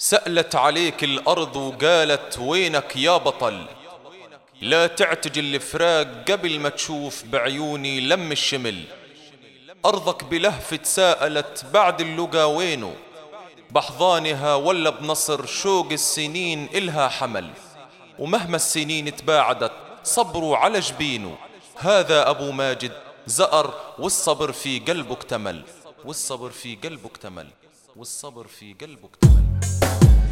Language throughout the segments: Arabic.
سألت عليك الأرض وقالت وينك يا بطل؟ لا تعتجل الفراق قبل ما تشوف بعيوني لم الشمل. أرضك بلهف تساءلت بعد اللقا وينه؟ بحضانها ولا بنصر شوق السنين إلها حمل. ومهما السنين تباعدت صبروا على جبينه. هذا أبو ماجد زأر والصبر في قلبه اكتمل. والصبر في قلبه اكتمل. والصبر في قلبه اكتمل.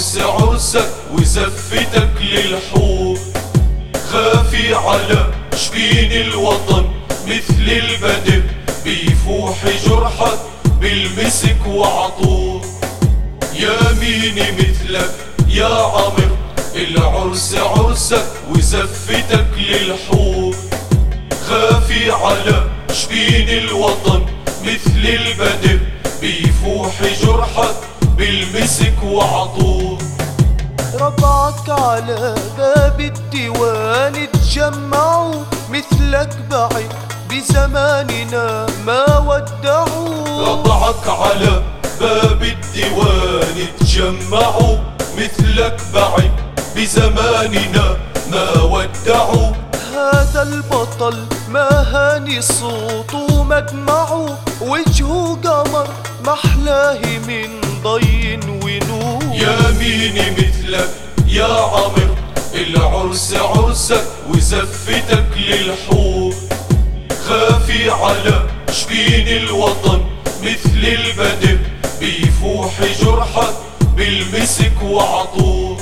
العرس عرسك وزفتك للحور خافي على شبين الوطن مثل البدر بيفوح جرحك بالمسك وعطور يا مين مثلك يا عمر؟ العرس عرسك وزفتك للحور خافي على شبين الوطن مثل البدر بيفوح جرحك بالمسك وعطور. ربعك على باب الديوان تجمعوا مثلك بعيد. بزماننا ما ودعوا. رضعك على باب الديوان تجمعوا مثلك بعد بزماننا ما ودعوا. هذا البطل ما هاني صوته مدمعه وجهه قمر محلاه من ضي ونور. يا مين مثلك يا عمر العرس عرسك وزفتك للحور خافي على شبين الوطن مثل البدر بيفوح جرحك بالمسك وعطور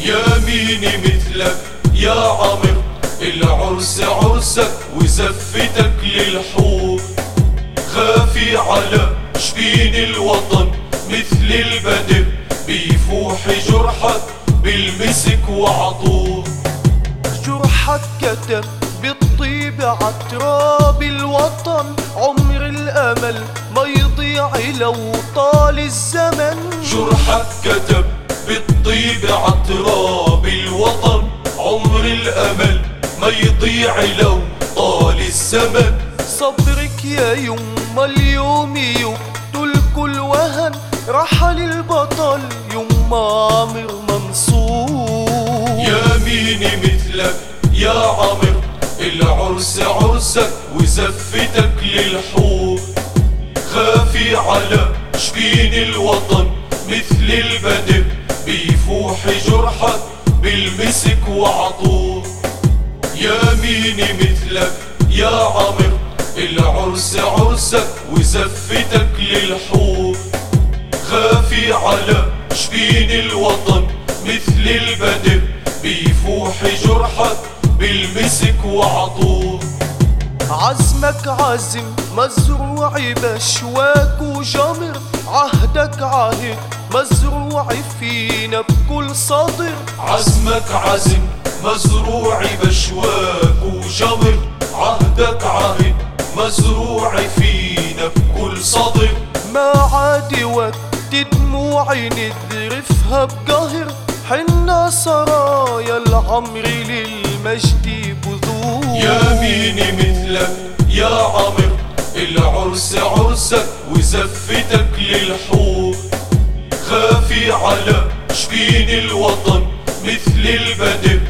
يا مين مثلك يا عمر العرس عرسك وزفتك للحور خافي على شبين الوطن مثل البدر بيفوح جرحك بالمسك وعطور جرحك كتب بالطيب عتراب الوطن عمر الأمل ما يضيع لو طال الزمن. جرحك كتب بالطيب عتراب الوطن عمر الأمل ما يضيع لو طال الزمن. صبرك يا يما اليوم يقتل كل وهن. رحل البطل يما عامر منصور. يا مين مثلك يا عمر العرس عرسك وزفتك للحور. خافي على شبين الوطن مثل البدر. بيفوح جرحك بالمسك وعطور. مين مثلك يا عمر. العرس عرسك وزفتك للحور خافي على شبين الوطن مثل البدر. بيفوح جرحك بالمسك وعطور عزمك عزم مزروع بشواك وجمر. عهدك عهد مزروع فينا بكل صدر. عزمك عزم مزروع بشواك وجمر عهدك عهد مزروع فينا بكل صدر. ما عاد وقت دموعي نذرفها بقهر. حنا سرايا العمر للمجد بذور. يا مين مثلك يا عمر العرس عرسك وزفتك للحور. خافي على شبين الوطن مثل البدر.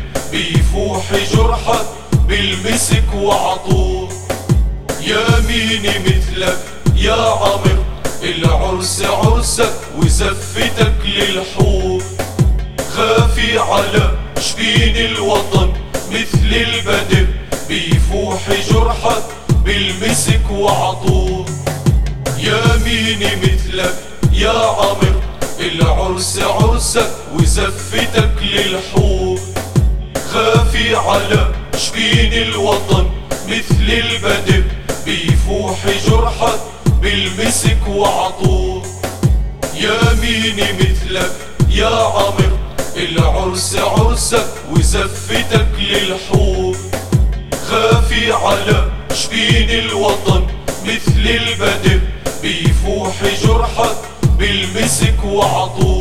بيفوح جرحك بالمسك وعطور يا مين مثلك يا عمر العرس عرسك وزفتك للحور خافي على شبين الوطن مثل البدر بيفوح جرحك بالمسك وعطور يا مين مثلك يا عمر العرس عرسك وزفتك للحور خافي على شبين الوطن مثل البدر بيفوح جرحك بالمسك وعطور. يا مين مثلك يا عمر العرس عرسك وزفتك للحور. خافي على شبين الوطن مثل البدر بيفوح جرحك بالمسك وعطور.